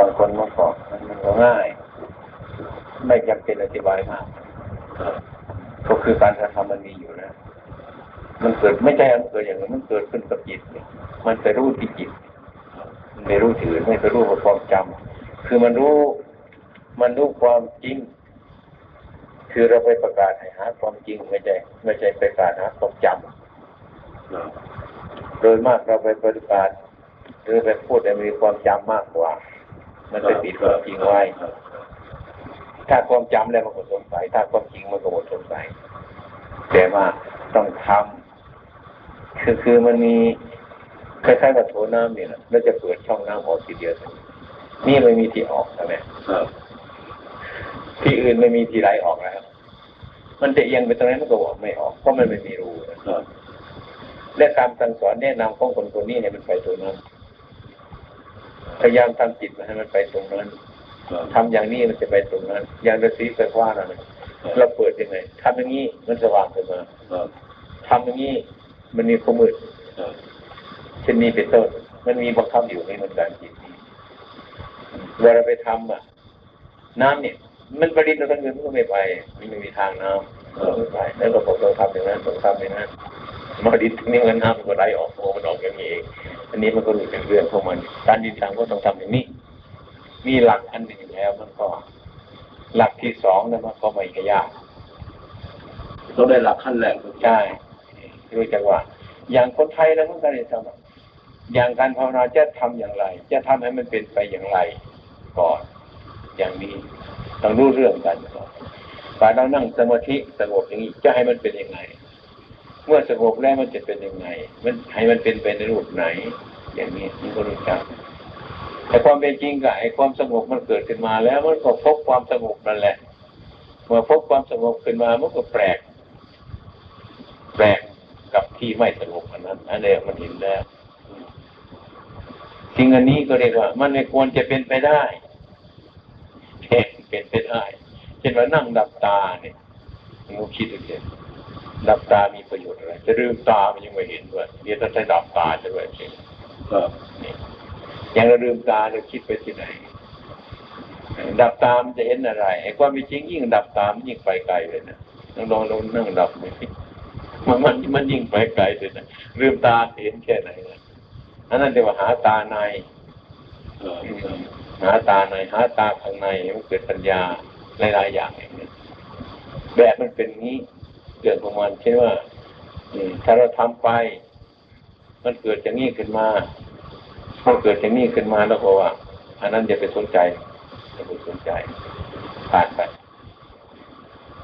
บางคนมันก็มันก็ง่าย ไม่จำเป็นอธิบายมากก็คือการกระทำมันมีอยู่นะ มันเกิดไม่ใช่มันเกิดอย่างนั้นมันเกิดขึ้นกับจิตมันไปรู้ที่จิตมันไม่รู้ถือไม่ไปรู้ความจำคือมันรู้ มันรู้ความจริง คือเราไปประกาศให้หาความจริงไม่ใช่ไม่ใช่ไปประกาศหาความจำโดยมากเราไปประกาศหรือไปพูดแต่มีความจำมากกว่า มันไปปิดความจริงไว้ถ้าความจำแล้วมันก็สงสัย ถ้าความจริงมันก็หมดสงสัยแต่ว่าต้องทำคือคือมันมีคล้ายๆกับโถน้ำนี่แหละแล้วจะเปิดช่องน้ำออกทีเดียวนี่ไม่มีที่ออกใช่ไหมที่อื่นไม่มีที่ไหลออกแล้วมันจะเอียงไปตรงนั้นมันก็บอกไม่ออกเพราะมันไม่มีรูและการสั่งสอนแนะนำของคนคนนี้ให้มันไปตรงนั้น พยายามทำจิตมาให้มันไปตรงนั้นทำอย่างนี้มันจะไปตรงนั้น อย่างฤาษีไปว่าเราเราเปิดยังไงทำอย่างนี้มันสว่างขึ้นมาทำอย่างนี้มันมีความมืดเช่นนี้เป็นต้น มันมีบังคับอยู่ในมันการจิตนี้เวลาไปทำอะ น้ำเนี่ย มันประดิษฐ์เราทั้งเงินมันก็ไม่ไป มันไม่มีทางน้ำไม่ไปแล้วเราบอกเราทำอย่างนั้นเราทำอย่างนั้น มาดิษฐ์นี่เงินน้ำมันก็ไหลออกโอ้มันออกอย่างนี้เองอันนี้มันก็รู้เป็นเรื่องของมัน การดินทางก็ต้องทำอย่างนี้ มีหลักอันหนึ่งแล้วมันก็ หลักที่สองนะมันก็ไม่ยากต้องได้หลักขั้นแรกใช่รู้จักว่าอย่างคนไทยแล้วมันก็ได้ทำอย่างการภาวนาจะทำอย่างไร จะทำให้มันเป็นไปอย่างไรก่อน อย่างนี้ต้องรู้เรื่องกันก่อนการเรานั่งสมาธิสงบอย่างนี้จะให้มันเป็นยังไง เมื่อสงบแล้วมันจะเป็นยังไง มันให้มันเป็นไปในรูปไหน อย่างนี้มันก็รู้จักแต่ความเป็นจริงกับไอ้ความสงบมันเกิดขึ้นมาแล้วมันก็พบความสงบนั่นแหละ เมื่อพบความสงบขึ้นมามันก็แปลก แปลกกับที่ไม่สงบอันนั้นอันนี้มันเห็นแล้วสิ่งอันนี้ก็เรียกว่า มันไม่ควรจะเป็นไปได้เป็นไปได้เช่นว่านั่งดับตาเนี่ยมูคิดดูสิ ดับตามีประโยชน์อะไร จะลืมตามันยังไม่เห็นด้วยเดี๋ยวถ้าใช้ดับตาจะด้วยจริงอย่างเราลืมตาเราคิดไปที่ไหน ดับตามจะเห็นอะไรไอ้ความเป็นจริงยิ่งดับตามยิ่งไปไกลเลยนะลองลองลองนั่งดับมันมันมันยิ่งไปไกลเลยนะลืมตาเห็นแค่ไหนนะอันนั้นเรียกว่าหาตาในหาตาในหาตาข้างในมันเกิดปัญญาหลายๆอย่างอย่างนี้แบบมันเป็นนี้ เกิดประมาณเช่นว่าถ้าเราทำไป มันเกิดจากนี้ขึ้นมามันเกิดจากนี้ขึ้นมาแล้วก็ว่า อันนั้นอย่าไปสนใจอย่าไปสนใจผ่านไป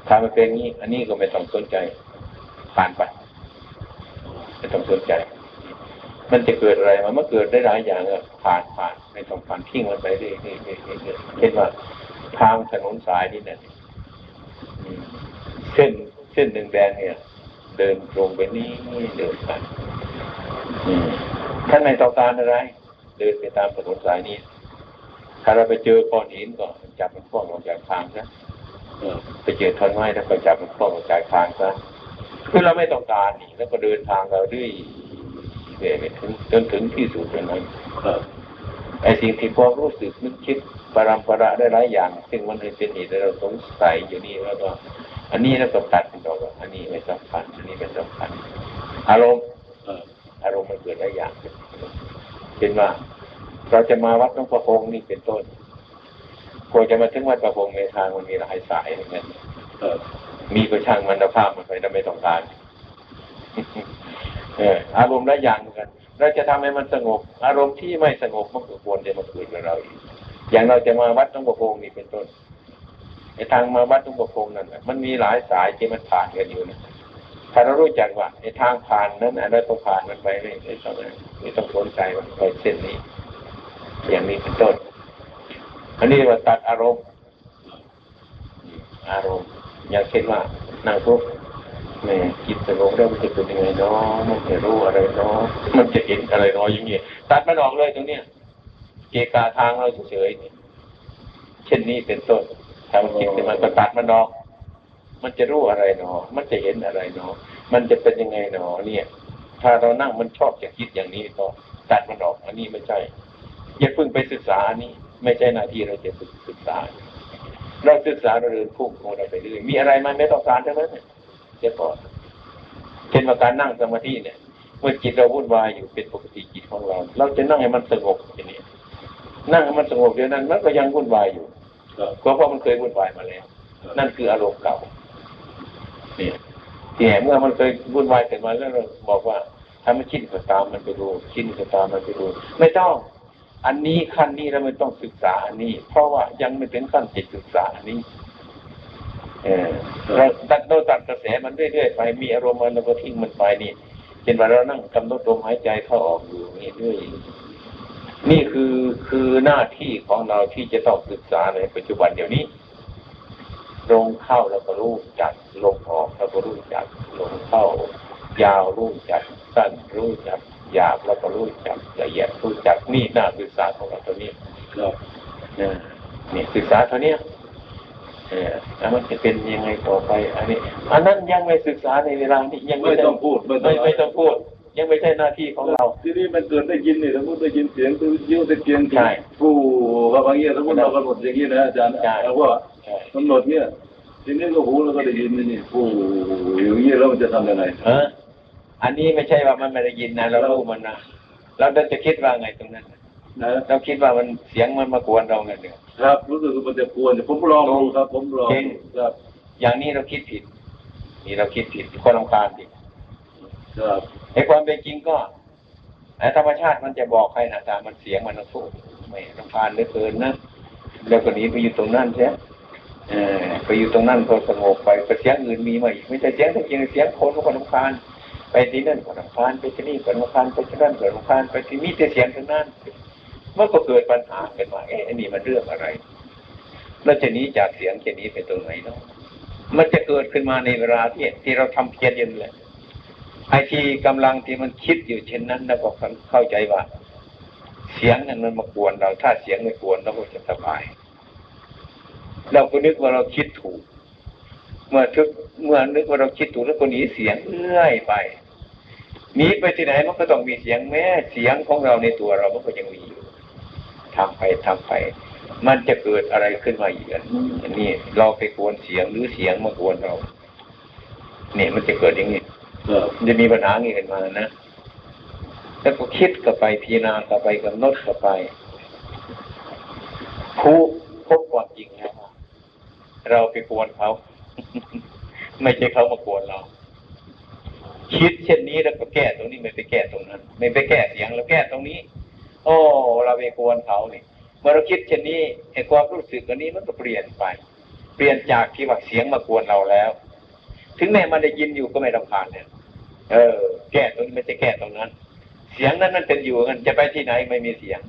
ถ้ามันเป็นนี้ อันนี้ก็ไม่ต้องสนใจผ่านไปไม่ต้องสนใจ มันจะเกิดอะไรมันเกิดได้หลายอย่างอะผ่านผ่านไม่ต้องผ่านทิ้งมันไปเรื่อยๆเช่นว่าทางถนนสายนี่เนี่ยเส้น ส้นแดงๆเนี่ย เดินตรงไปนี่เดินไปท่านไม่ต้องการอะไร เดินไปตามถนนสายนี้ ถ้าเราไปเจอก้อนหินก็จับมันคล้องออกจากทางซะไปเจอท่อนไม้แล้วก็จับมันคล้องออกจากทางซะคือเราไม่ต้องการนี่แล้วก็เดินทางเราด้วยเรื่อยๆถึงจนถึงที่สุดนั้น ไอ้สิ่งที่พอรู้สึกนึกคิดปรำประได้หลายอย่าง ซึ่งมันเป็นเหตุเราสงสัยอยู่นี่แล้วก็อันนี้แล้วก็ตัดเป็นตัวอันนี้ไม่สำคัญอันนี้เป็นสำคัญอารมณ์อารมณ์มันเกิดหลายอย่างเป็นว่าเราจะมาวัดหลวงพ่อคงนี่เป็นต้นพอจะมาถึงวัดประพงในทางมันมีหลายสายเหมือนกันมีกระช่างมันภาพมันไปเราไม่ต้องการเอออารมณ์หลายอย่างเหมือนกัน เราจะทำให้มันสงบ อารมณ์ที่ไม่สงบมันก็ควรจะมาเกิดกับเราอีกอย่างเราจะมาวัดต้งประพงนี่เป็นต้นในทางมาวัดต้งประพงนั่นมันมีหลายสายที่มันผ่านกันอยู่นะถ้าเรารู้จักว่าในทางผ่านนั้นเราต้องผ่านมันไปเลยไม่ต้องไม่ต้องสนใจมันไปเส้นนี้ อย่างนี้เป็นต้น อันนี้ว่าตัดอารมณ์ อารมณ์อย่างเช่นว่านั่งปุ๊บ แม่จิตสงบแล้วมันจะเป็นยังไงเนาะมันจะรู้อะไรเนาะมันจะเห็นอะไรเนาะอย่างเงี้ยตัดมันออกเลยตรงเนี้ยเกกาทางเราเฉยๆเช่นนี้เป็นต้นทำจิตมันก็ตัดมันออกมันจะรู้อะไรเนาะมันจะเห็นอะไรเนาะมันจะเป็นยังไงเนาะเนี่ย ถ้าเรานั่งมันชอบจะคิดอย่างนี้ก็ตัดมันออกอันนี้ไม่ใช่ อย่าเพิ่งไปศึกษานี้ ไม่ใช่หน้าที่เราจะศึกษา เราศึกษาเราเดินพุ่งของเราไปเรื่อยมีอะไรมันไม่ต้องการทั้งนั้น เนี่ยเดี๋ยวก่อนเช่นว่าการนั่งสมาธิเนี่ย เมื่อจิตเราวุ่นวายอยู่เป็นปกติจิตของเรา เราจะนั่งให้มันสงบอย่างนี้นั่งให้มันสงบเดี๋ยวนั้น มันก็ยังวุ่นวายอยู่ครับเพราะว่ามันเคยวุ่นวายมาแล้ว นั่นคืออารมณ์เก่าเนี่ยเนี่ยเมื่อมันเคยวุ่นวายเสร็จมาแล้วเราบอกว่าถ้ามันคิดก็ตามมันไปดูคิดก็ตามมันไปดูไม่ต้อง อันนี้ขั้นนี้เราไม่ต้องศึกษาอันนี้ เพราะว่ายังไม่ถึงขั้นจิตศึกษาอันนี้ เออเราตัดเราตัดกระแสมันเรื่อยๆไป มีอารมณ์มันเราก็ทิ้งมันไปนี่เช่นว่าเรานั่งกำหนดลมหายใจเข้าออกอยู่นี่เรื่อยนี่คือคือหน้าที่ของเราที่จะต้องศึกษาในปัจจุบันเดี๋ยวนี้ลงเข้าแล้วก็รู้จักลงออกแล้วก็รู้จักลงเข้า ยาวรู้จักสั้นรู้จักหยาบแล้วก็รู้จักละเอียดรู้จักนี่หน้าศึกษาของเราตัวนี้ครับนะนี่ศึกษาเท่านี้ เออแล้วมันจะเป็นยังไงต่อไป อันนี้ อันนั้นยังไม่ศึกษาในเวลานี้ยังไม่ต้องพูดไม่ไม่ไม่ต้องพูด ยังไม่ใช่หน้าที่ของเรา ทีนี้มันเกิดได้ยินนี่สมมติได้ยินเสียงตัวยิ้วตะเกียงใช่ผู้ว่าบางอย่างสมมติเรากำหนดอย่างนี้นะอาจารย์ใช่เราว่าใช่กำหนดเนี่ยทีนี้ก็หูเราก็ได้ยินนี่นี่ผู้อย่างนี้แล้วมันจะทำยังไงเอออันนี้ไม่ใช่ว่ามันไม่ได้ยินนะเรารู้มันนะเราจะคิดว่าไงตรงนั้นน่ะนะ เราคิดว่ามันเสียงมันมากวนเราไงเนี่ยครับ รู้สึกว่ามันจะกวนผมลองดูครับ ผมลองจริงครับ อย่างนี้เราคิดผิด นี่เราคิดผิดคนรำคาญผิดครับไอ้ความเป็นจริงก็ไอ้ธรรมชาติมันจะบอกให้นะแต่มันเสียงมันต้องสู้ไม่รำคาญเหลือเกินนะแล้วก็หนีไปอยู่ตรงนั้นเสียเออไปอยู่ตรงนั้นพอสงบไปแต่เสียงอื่นมีมาอีกไม่ใช่เสียงแต่จริงเสียงคนก็คนรำคาญไปที่นั่นก็รำคาญไปที่นี่ก็รำคาญไปที่นั่นก็รำคาญไปที่นี่แต่เสียงทั้งนั้น มันก็เกิดปัญหาขึ้นมาเอ๊ะนนี้มันเรื่องอะไร แล้วจะนี้จากเสียงจะหนี้ไปตรงไหนเนาะมันจะเกิดขึ้นมาในเวลาที่ที่เราทำเพียรอยืนแหละไอ้ที่กำลังที่มันคิดอยู่เช่นนั้นแล้วก็เข้าใจว่า เสียงนั้นมันมากวนเรา ถ้าเสียงไม่กวนเราก็จะสบาย เราก็นึกว่าเราคิดถูก เมื่อทึกเมื่อนึกว่าเราคิดถูกแล้วก็หนีเสียงเรื่อยไปหนีไปที่ไหนมันก็ต้องมีเสียงแม้เสียงของเราในตัวเรามันก็ยังมีอยู่ ทำไปทำไป มันจะเกิดอะไรขึ้นมาอีกอันนี้เราไปกวนเสียงหรือเสียงมากวนเรา เนี่ยมันจะเกิดอย่างนี้ครับจะมีปัญหางี้ขึ้นมานะแล้วก็คิดกับไปพิจารณากับไปกำหนดกับไปผู้พบความจริงแล้วว่าเราไปกวนเขาไม่ใช่เขามากวนเรา คิดเช่นนี้แล้วก็แก้ตรงนี้ไม่ไปแก้ตรงนั้น ไม่ไปแก้เสียงแล้วแก้ตรงนี้ โอ้ เราไปกวนเขาเนี่ยเมื่อเราคิดเช่นนี้ไอ้ความรู้สึกอันนี้มันก็เปลี่ยนไป เปลี่ยนจากที่ว่าเสียงมากวนเราแล้ว ถึงแม้มันได้ยินอยู่ก็ไม่รำคาญเนี่ยเออ แก้ตรงนี้ไม่ใช่แก้ตรงนั้น เสียงนั้นมันเป็นอยู่กันจะไปที่ไหนไม่มีเสียง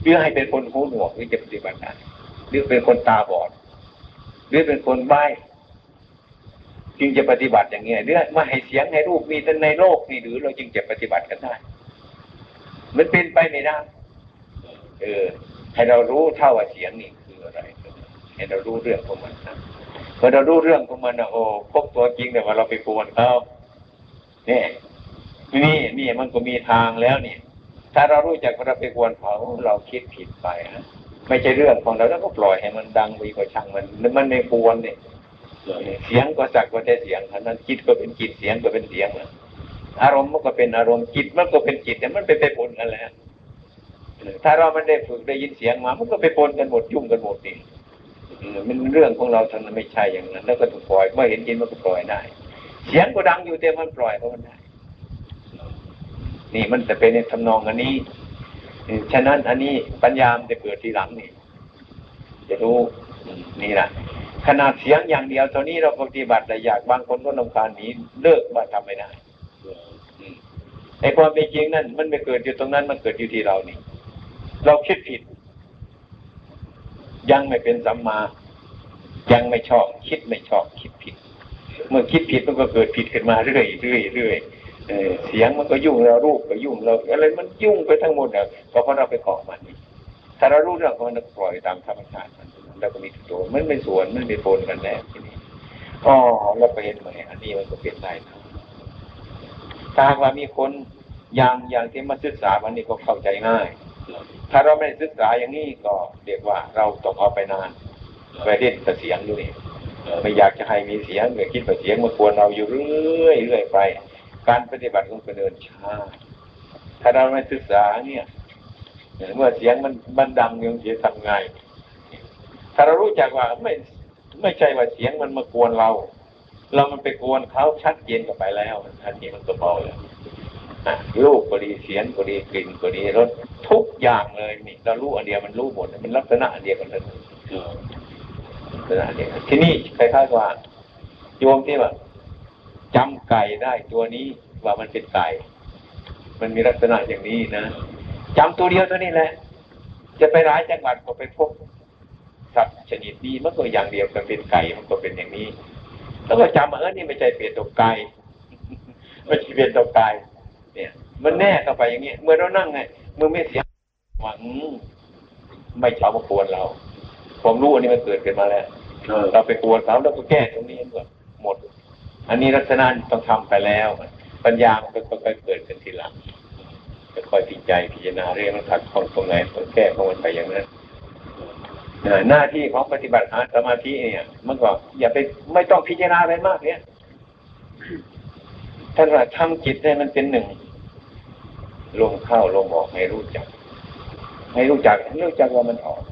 หรือให้เป็นคนหูหนวกหรือจะปฏิบัติได้หรือเป็นคนตาบอด หรือเป็นคนใบ้จึงจะปฏิบัติอย่างเงี้ยหรือมาให้เสียงให้รูปมีแต่ในโลกนี่หรือเราจึงจะปฏิบัติกันได้ มันเป็นไปไม่ได้เออ ให้เรารู้เท่าว่าเสียงนี่คืออะไร ให้เรารู้เรื่องของมันนะพอเรารู้เรื่องของมันนะโอ้พบตัวจริงแต่ว่าเราไปกวนเขาเนี่ยนี่นี่มันก็มีทางแล้วนี่ถ้าเรารู้จักว่าเราไปกวนเขาเราคิดผิดไปนะไม่ใช่เรื่องของเราแล้วก็ปล่อยให้มันดังไปก็ช่างมันมันไม่กวนเนี่ยเสียงก็สักว่าแต่เสียงเท่านั้นจิตก็เป็นจิตเสียงก็เป็นเสียงนะ อารมณ์มันก็เป็นอารมณ์จิตมันก็เป็นจิตแต่มันไปไปปนกันแหละถ้าเราไมันได้ฝึกได้ยินเสียงมา มันก็ไปปนกันหมดยุ่งกันหมดนี่เออมันเรื่องของเราท่านั้นไม่ใช่อย่างนั้น แล้วก็ถูกปล่อยเมื่อเห็นจิตมันก็ปล่อยได้ เสียงก็ดังอยู่แต่มันปล่อยเพราะมันได้ นี่มันจะเป็นในทำนองอันนี้ฉะนั้นอันนี้ปัญญามนจะเกิดทีหลังนี่จะรู้นี่แหละขนาดเสียงอย่างเดียวเท่านี้เราปฏิบัติแต่อยากบางคนก็นำคาญหนีเลิกว่าทำไม่ได้ ไอ้ความเป็นจริงนั่นมันไม่เกิดอยู่ตรงนั้น มันเกิดอยู่ที่เรานี่ เราคิดผิด ยังไม่เป็นสัมมา ยังไม่ชอบ คิดไม่ชอบ คิดผิด เมื่อคิดผิดมันก็เกิดผิดขึ้นมาเรื่อยเรื่อยเรื่อยเสียงมันก็ยุ่งเรารูปก็ยุ่งเราอะไรมันยุ่งไปทั้งหมดอะก็เพราะเราไปเกาะมันนี่ถ้าเรารู้เรื่องของมันก็ปล่อยตามธรรมชาติมันแล้วก็มีตัวมันไม่สวนมันไม่ปนกันแน่ทีนี้อ๋อเราไปเห็นไหมอันนี้มันก็เป็นได้นะ หากว่ามีคนอย่างอย่างที่มาศึกษาวันนี้ก็เข้าใจง่าย ถ้าเราไม่ศึกษาอย่างนี้ก็เรียกว่าเราต้องเอาไปนานไปเล่นแต่เสียงอยู่นี่ไม่อยากจะให้มีเสียงเลยคิดว่าเสียงมากวนเราอยู่เรื่อยเรื่อยไป การปฏิบัติของคนเดินช้าถ้าเราไม่ศึกษาเนี่ยเมื่อเสียงมันมันดังยังจะทำไง ถ้าเรารู้จักว่าไม่ไม่ใช่ว่าเสียงมันมากวนเรา เรามันไปกวนเขาชัดเจนกันไปแล้วทันทีมันก็เบาเลยอะรูปก็ดีเสียงก็ดีกลิ่นก็ดีรสทุกอย่างเลยนี่เรารู้อันเดียวมันรู้หมดมันลักษณะอันเดียวกันเลยลักษณะอันเดียวกันที่นี่คล้ายๆว่าโยมที่ว่าจำไก่ได้ตัวนี้ว่ามันเป็นไก่ มันมีลักษณะอย่างนี้นะจำตัวเดียวตัวนี้แหละ จะไปร้ายจังหวัดก็ไปพบสัตว์ชนิดนี้มันก็อย่างเดียวกันเป็นไก่มันก็เป็นอย่างนี้ แล้วก็จำว่าเออนี่ไม่ใช่เปลี่ยนตัวไก่ไม่ใช่เปลี่ยนตัวไก่เนี่ย มันแน่เข้าไปอย่างนี้เมื่อเรานั่งไงเมื่อไม่เสียงหวังไม่ชอบมากวนเราความรู้อันนี้มันเกิดขึ้นมาแล้วเราไปกวนเขาแล้วก็แก้ตรงนี้หมดหมด อันนี้ลักษณะต้องทำไปแล้ว ปัญญามันก็ค่อยๆเกิดขึ้นทีหลังค่อยๆพิจารณาพิจารณาเรื่องมันขัดข้องตรงไหนต้องแก้ของมันไปอย่างนั้นเอ่อ หน้าที่ของปฏิบัติสมาธิเนี่ยมันก็อย่าไปไม่ต้องพิจารณาอะไรมากเนี่ยท่านว่าทำจิตให้มันเป็นหนึ่งลมเข้าลมออกให้รู้จัก ให้รู้จักให้รู้จักว่ามันออก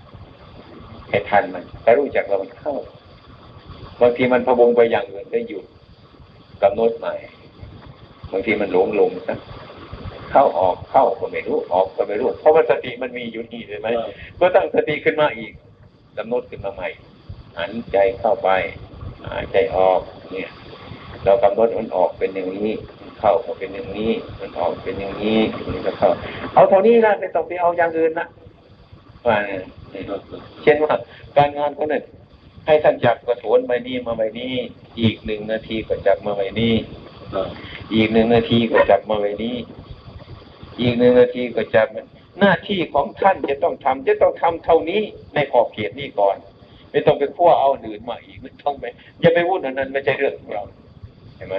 ให้ทันมัน แต่รู้จักว่ามันเข้าบางทีมันพะวงไปอย่างอื่นได้หยุดกำหนดใหม่บางทีมันหลงหลงซะเข้าออกเข้าก็ไม่รู้ออกก็ไม่รู้ เพราะว่าสติมันมีอยู่นี่ใช่ไหมก็ตั้งสติขึ้นมาอีก กำหนดขึ้นมาใหม่หันใจเข้าไปหายใจออกเนี่ย เรากำหนดมันออกเป็นอย่างนี้มันเข้าก็เป็นอย่างนี้ มันออกเป็นอย่างนี้มันก็เข้า เอาเท่านี้นะไม่ต้องไปเอาอย่างอื่นนะว่าเนี่ยเช่นว่าการงานเขาเนี่ยให้ท่านจับกระโถนใบนี้มาใบนี้ อีกหนึ่งนาทีก็จับมาใบนี้อีกหนึ่งนาทีก็จับมาไว้นี้ อีกหนึ่งนาทีก็จับ หน้าที่ของท่านจะต้องทำจะต้องทำเท่านี้ในขอบเขตนี้ก่อน ไม่ต้องไปขั้วเอาอื่นมาอีกไม่ต้องไปอย่าไปวุ่นอันนั้นไม่ใช่เรื่องของเราเห็นไหม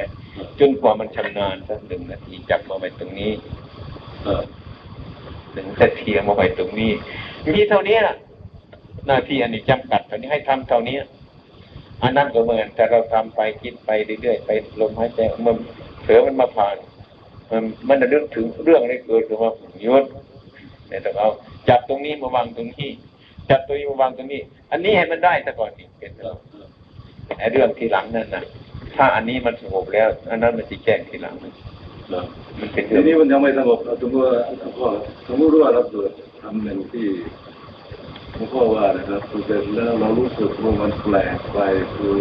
จนกว่ามันชำนาญสักหนึ่งนาทีจับมาไว้ตรงนี้หนึ่งนาทีเอามาไว้ตรงนี้มีเท่านี้ล่ะหน้าที่อันนี้จำกัดเท่านี้ให้ทำเท่านี้อันนั้นก็เหมือนแต่เราทำไปคิดไปเรื่อยๆไปลมหายใจมันเผลอมันมาผ่าน มันมันจะเรื่องถึงเรื่องอะไรเกิดขึ้นมาหยุด เนี่ยต้องเอาจับตรงนี้มาวางตรงนี้ จับตัวนี้มาวางตรงนี้ อันนี้ให้มันได้ซะก่อนนี่เป็นเรื่องไอ้เรื่องทีหลังนั่นนะถ้าอันนี้มันสงบแล้วอันนั้นมันจะแจ้งทีหลังมันเป็นทีเรื่องนี้มันยังไม่สงบสมมติว่าสมมติว่าเราเกิดทำหนึ่งที่หลวงพ่อว่านะครับคือเสร็จแล้วเรารู้สึกว่ามันแปลกไปคือ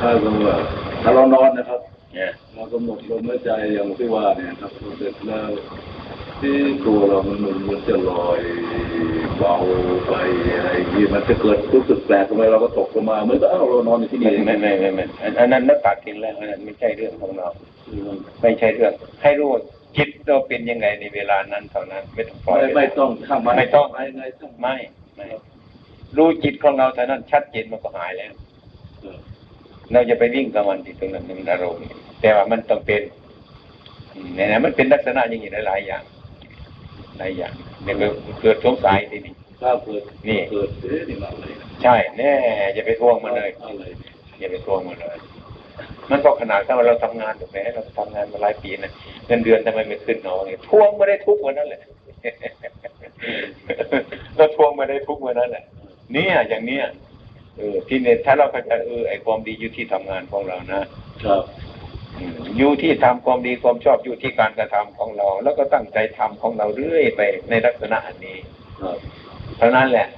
คล้ายๆกับว่าถ้าเรานอนนะครับเนี่ยเรากำหนดลมหายใจอย่างที่ว่าเนี่ยครับพอเสร็จแล้ว ที่ตัวเรามันมันมันจะลอยเบาไปอะไรอย่างนี้มันจะเกิดรู้สึกแปลกทำไมเราก็ตกลงมาเหมือนกับเอ้าเรานอนอยู่ที่ไม่นี่ไม่ไม่ไม่ไม่อันอันนั้นนักตัดทิ้งแล้วอันนั้นไม่ใช่เรื่องของเรา ไม่ใช่เรื่อง ให้รู้ว่าจิตเราเป็นยังไงในเวลานั้นเท่านั้น ไม่ต้องปล่อยไม่ไม่ต้องทำไม่ต้องไม่ไงต้องไม่ไม่รู้จิตของเราเท่านั้นชัดเจนมันก็หายแล้วเราจะไปวิ่งกับมันที่ตรงนั้นมันอารมณ์แต่ว่ามันต้องเป็นอืมเนี่ยนะมันเป็นลักษณะอย่างนี้หลายๆอย่าง หลายอย่างเนี่ยก็เกิดสงสัยทีนี้ถ้าเกิดนี่เกิดเอ๊ะนี่มาอะไรนะใช่แน่อย่าไปทวงมันเลยอะไรอย่าไปทวงมันเลยมันก็ขนาดถ้าเราทำงานถูกไหมเราทำงานมาหลายปีนะเงินเดือนทำไมไม่ขึ้นเนาะทวงไม่ได้ทุกวันนั้นแหละเราทวงไม่ได้ทุกวันนั้นแหละเนี่ยอย่างเนี้ยเออที่เนี่ยถ้าเราเข้าใจเออไอความดีอยู่ที่ทำงานของเรานะครับ อยู่ที่ทำความดีความชอบอยู่ที่การกระทำของเรา แล้วก็ตั้งใจทำของเราเรื่อยไปในลักษณะอันนี้เท่านั้นแหละ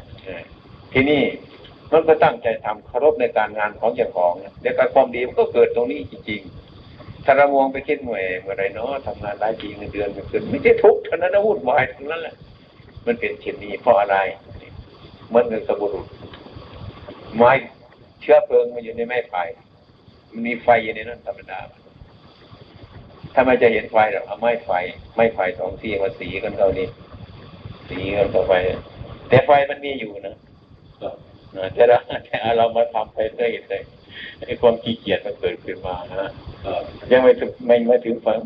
ที่นี่มันก็ตั้งใจทำเคารพในการงานของเจ้าของเดี๋ยวการความดีมันก็เกิดตรงนี้จริงๆถ้าเรามองไปคิดหน่วยเมื่อไรเนาะทำงานหลายปีเงินเดือนไม่ขึ้นไม่ใช่ทุกข์เท่านั้นนะวุ่นวายทั้งนั้นแหละมันเป็นเช่นนี้เพราะอะไรมันเงินสบุรุษไม้เชื้อเพลิงมันอยู่ในไม้ไผ่มันมีไฟอยู่ในนั้นธรรมดา ถ้าไม่จะเห็นไฟหรอกเอาไม้ไฟ ไม้ไผ่สองที่มาสีกันเท่านี้ สีกันเข้าไป แต่ไฟมันมีอยู่นะครับอ่าแต่เราแต่เรามาทำไปเรื่อยเลยไอ้ความขี้เกียจมันเกิดขึ้นมาฮะยังไม่ถึงไม่ไม่ถึงฝัน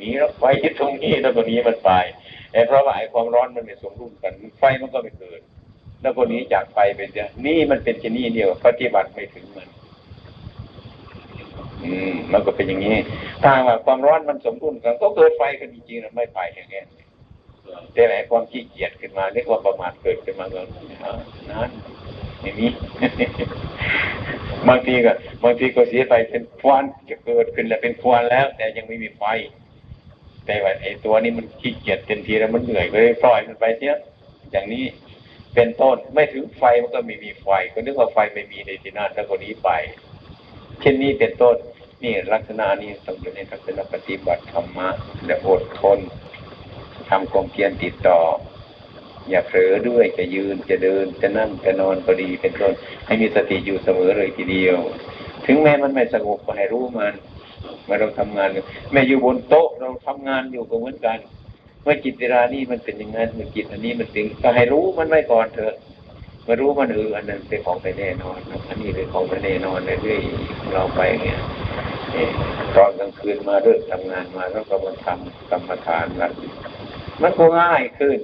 มีแล้วไฟที่ตรงนี้แล้วตรงนี้มันไปแต่เพราะว่าไอ้ความร้อนมันไม่สมดุลกัน ไฟมันก็ไม่เกิด แล้วคนนี้จากไปเป็นเนี่ยนี่มันเป็นชนีเดียวปฏิบัติไม่ถึงมัน อืมมันก็เป็นอย่างนี้ ถ้าว่าความร้อนมันสมดุลกัน ก็เกิดไฟกันจริงๆนะไม่ไปอย่างเงี้ยแต่ไหนความขี้เกียจขึ้นมาเรียกว่าประมาทเกิดขึ้นมาก็อ่านั้นอย่างนี้บางทีก็บางทีก็เสียไปเป็นควันจะเกิดขึ้นแล้วเป็นควันแล้ว แต่ยังไม่มีไฟ แต่ว่าไอ้ตัวนี้มันขี้เกียจเต็มทีแล้วมันเหนื่อยก็เลยปล่อยมันไปเสียอย่างนี้เป็นต้นไม่ถึงไฟมันก็ไม่มีไฟ ก็นึกว่าไฟไม่มีในที่นั่นแล้วก็นี้ไป เช่นนี้เป็นต้น นี่ลักษณะนี้ต้องอยู่ในลักษณะปฏิบัติธรรมะและอดทนทำความเพียรติดต่อ อย่าเผลอด้วยจะยืนจะเดินจะนั่งจะนอนก็ดีเป็นต้นให้มีสติอยู่เสมอเลยทีเดียว ถึงแม้มันไม่สงบก็ให้รู้มันเมื่อเราทำงานอยู่แม้อยู่บนโต๊ะเราทำงานอยู่ก็เหมือนกันเมื่อจิตเวลานี้มันเป็นอย่างนั้นเมื่อจิตอันนี้มันเป็นก็ให้รู้มันไว้ก่อนเถอะมื่อรู้มันเอออันนั้นเป็นของไปแน่นอนอันนี้เป็นของไปแน่นอนเรื่อยๆของเราไปเนี่ย ตอนกลางคืนมาเลิกทำงานมาแล้วก็มาทำกรรมฐานละมันก็ง่ายขึ้น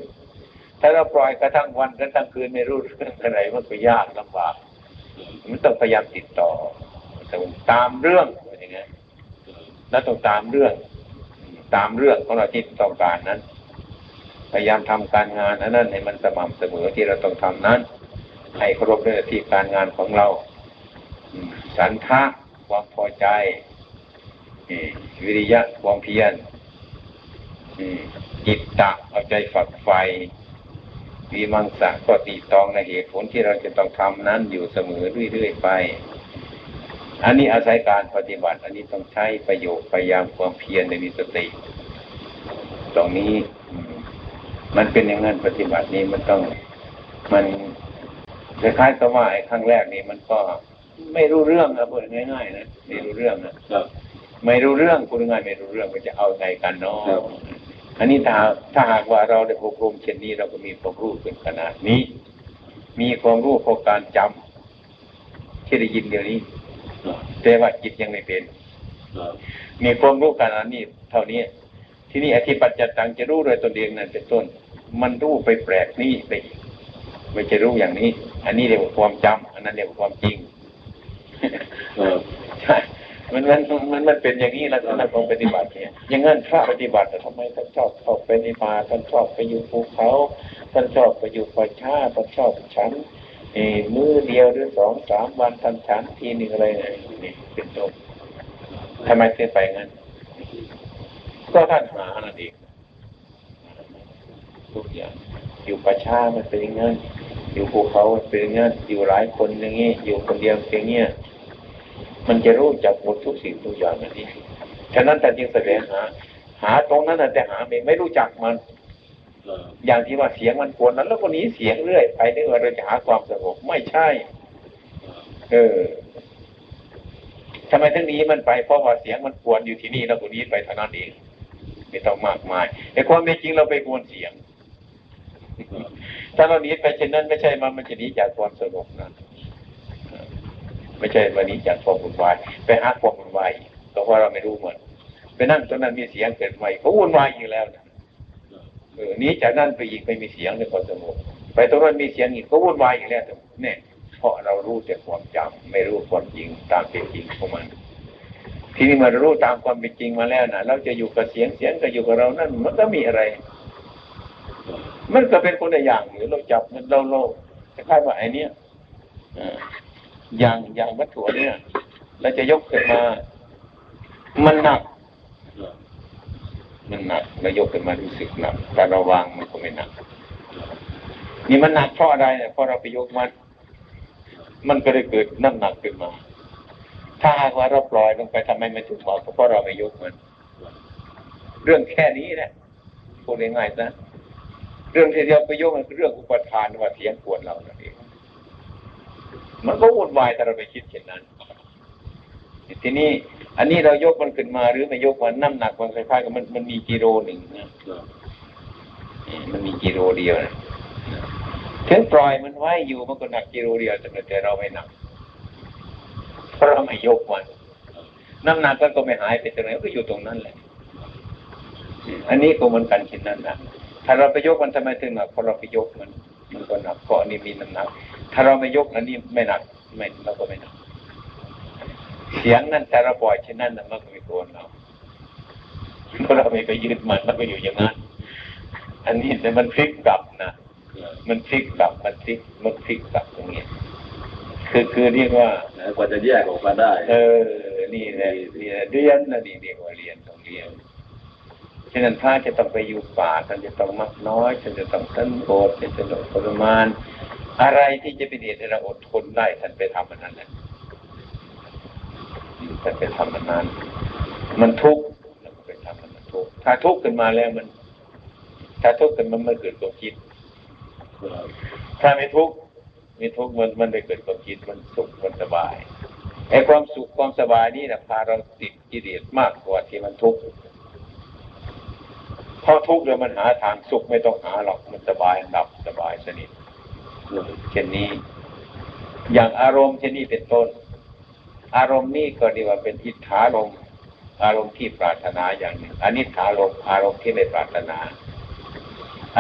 ถ้าเราปล่อยกระทั่งวันกระทั่งคืนไม่รู้เรื่องอะไรมันก็ยากลำบากมันต้องพยายามติดต่อต้องตามเรื่องอย่างเงี้ยแล้วต้องตามเรื่อง ตามเรื่องของเราที่ต้องการนั้น พยายามทำการงานอันนั้นให้มันสม่ำเสมอที่เราต้องทำนั้น ให้ครพในหน้าที่การงานของเรา สันทะความพอใจ วิริยะความเพียรจิตตะเอาใจฝักใฝ่วิมังสะก็ตีตองในเหตุผลที่เราจะต้องทำนั้นอยู่เสมอเรื่อยๆไป อันนี้อาศัยการปฏิบัติ อันนี้ต้องใช้ประโยชน์พยายามความเพียรในมีสติตรงนี้มมันเป็นอย่างนั้นปฏิบัตินี้มันต้องมันคล้ายๆกับว่าไอ้ครั้งแรกนี่มันก็ไม่รู้เรื่องนะพูดง่ายๆนะไม่รู้เรื่องนะครับ ไม่รู้เรื่องพูดง่ายๆไม่รู้เรื่องมันจะเอาไงกันเนาะครับอันนี้ถ้าถ้าหากว่าเราได้อบรมเช่นนี้เราก็มีความรู้เป็นขนาดนี้ มีความรู้เพราะการจำที่ได้ยินเดี๋ยวนี้แต่ว่าจิตยังไม่เป็นมีความรู้ขนาดนี้เท่านี้ ที่นี่อธิปัจจตังจะรู้โดยตนเองนั่นเป็นต้น มันรู้ไปแปลกนี่ไปอีกไม่จะรู้อย่างนี้ อันนี้เรียกว่าความจำอันนั้นเรียกว่าความจริงใช่ มันมันมันมันเป็นอย่างนี้ลักษณะของปฏิบัติเนี่ย อย่างนั้นพระปฏิบัติแต่ทำไมท่านชอบเข้าไปในป่าท่านชอบไปอยู่ภูเขาท่านชอบไปอยู่ป่าช้าท่านชอบฉันเอ่มือเดียวหรือสองสามวันท่านฉันทีหนึ่งอะไรเนี่ยเป็นต้นทำไมถึงไปงั้น ก็ท่านหานั่นเองทุกอย่างอยู่ป่าช้ามันเป็นอย่างนั้นอยู่ภูเขาเป็นอย่างนั้นอยู่หลายคนอย่างนี้อยู่คนเดียวเป็นอย่างเงี้ย มันจะรู้จักหมดทุกสิ่งทุกอย่างอันนี้ฉะนั้นแต่จึงแสดงหา หาตรงนั้นน่ะแต่หาไม่ไม่รู้จักมันอย่างที่ว่าเสียงมันกวนนั้น แล้วก็หนีเสียงเรื่อย ไปนึกว่าเราจะหาความสงบไม่ใช่ เออทำไมถึงหนี้มันไปเพราะว่าเสียงมันกวนอยู่ที่นี่แล้วก็หนี้ไปเท่านั้นเองไม่ต้องมากมายแต่ความเป็นจริงเราไปกวนเสียง ถ้าเราหนีไปเช่นนั้นไม่ใช่มันมันจะหนีจากความสงบนะ ไม่ใช่วันนี้จากความวุ่นวายไปหาความวุ่นวายก็เพราะเราไม่รู้หมันไปนั่งตรงนั้นมีเสียงเกิดใหม่ก็วุ่นวายอยู่แล้วนะเออนี้จากนั้นไปอีกไม่มีเสียงในความสงบไปตรงนั้นมีเสียงอีกก็วุ่นวายอยู่แล้วเนี่ยเพราะเรารู้แต่ความจำไม่รู้ความจริงตามเป็นจริงของมันทีนี้มารู้ตามความเป็นจริงมาแล้วนะเราจะอยู่กับเสียงเสียงก็อยู่กับเรานั่นมันก็มีอะไร มันก็เป็นคนละอย่างหรือเราจับมันเราเราคล้ายว่าไอ้เนี้ย อย่างอย่างวัตถุเนี่ยเราจะยกขึ้นมา มันหนัก มันหนักเรายกขึ้นมารู้สึกหนักแต่เราวางมันก็ไม่หนัก นี่มันหนักเพราะอะไรเนี่ยเพราะเราไปยกมัน มันก็เลยเกิดน้ำหนักขึ้นมา ถ้าหากว่าเราปล่อยลงไปทำไมมันถึงเบาก็เพราะเราไม่ยกมัน เรื่องแค่นี้แหละพูดง่ายๆนะเรื่องที่เดียวไปยกมันคือเรื่องอุปทานว่าเสียงกวนเรานั่นเอง มันก็วุ่นวายถ้าเราไปคิดเช่นนั้นทีนี้ อันนี้เรายกมันขึ้นมาหรือไม่ยกมันน้ำหนักมันคล้ายๆกับมันมันมีกิโลหนึ่งนะมันมีกิโลเดียวนะถึงปล่อยมันไว้อยู่มันก็หนักกิโลเดียวแต่แต่เราไม่หนักเพราะเราไม่ยกมันน้ำหนักมันก็ไม่หายไปตรงไหนก็อยู่ตรงนั้นแหละ อันนี้ก็เหมือนกันเช่นนั้นนะถ้าเราไปยกมันทำไมถึงหนักเพราะเราไปยกมัน มันก็หนักเพราะอันนี้มีน้ำหนัก ถ้าเราไม่ยกอันนี้ไม่หนักไม่เราก็ไม่หนักเสียงนั้นถ้าเราปล่อยเช่นนั้นน่ะมันก็ไม่โกนเราเพราะเราไม่ไปยึดมันมันก็อยู่อย่างนั้น อันนี้แต่มันพลิกกลับนะมันพลิกกลับมันพลิกมันพลิกกลับตรงนี้คือคือเรียกว่ากว่าจะแยกออกมาได้ เออ นี่แหละนี่แหละเรียนนะนี่เรียกว่าเรียนต้องเรียนฉะนั้นพระจะต้องไปอยู่ป่าท่านจะต้องมักน้อยท่านจะต้องสันโดษท่านจะต้องทรมาน อะไรที่จะเป็นเหตุให้เราอดทนได้ท่านไปทำมันนั้นแหละท่านไปทำมันนั้น มันทุกข์เราก็ไปทำมันมันทุกข์ถ้าทุกข์ขึ้นมาแล้วมัน ถ้าทุกข์ขึ้นมันไม่เกิดความคิด ถ้าไม่ทุกข์ไม่ทุกข์มันมันไม่เกิดความคิดมันสุขมันสบายไอ้ความสุขความสบายนี่นะพาเราติดกิเลสมากกว่าที่มันทุกข์เพราะทุกข์แล้วมันหาทางสุขไม่ต้องหาหรอกมันสบายหลับสบายสนิท เช่นนี้ อย่างอารมณ์เช่นนี้เป็นต้น อารมณ์นี่ก็เรียกว่าเป็นอิทธารมอารมณ์ที่ปรารถนาอย่างหนึ่งอนิถารมอารมณ์ที่ไม่ปรารถนา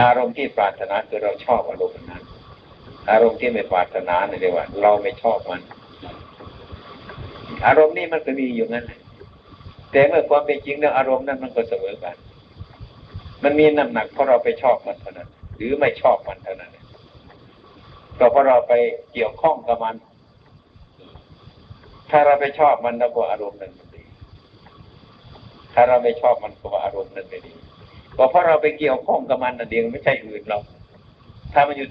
อารมณ์ที่ปรารถนาคือเราชอบอารมณ์นั้น อารมณ์ที่ไม่ปรารถนาเนี่ยเรียกว่า เราไม่ชอบมัน อารมณ์นี่มันก็มีอยู่งั้นแต่เมื่อความเป็นจริงแล้วอารมณ์นั้นมันก็เสมอกัน มันมีน้ำหนักเพราะเราไปชอบมันเท่านั้น หรือไม่ชอบมันเท่านั้น ก็เพราะเราไปเกี่ยวข้องกับมัน ถ้าเราไปชอบมันแล้วก็อารมณ์นั้นไม่ดี ถ้าเราไม่ชอบมันก็ว่าอารมณ์นั้นไม่ดีก็เพราะเราไปเกี่ยวข้องกับมันนั่นเองไม่ใช่อื่นเราถ้ามันอยู่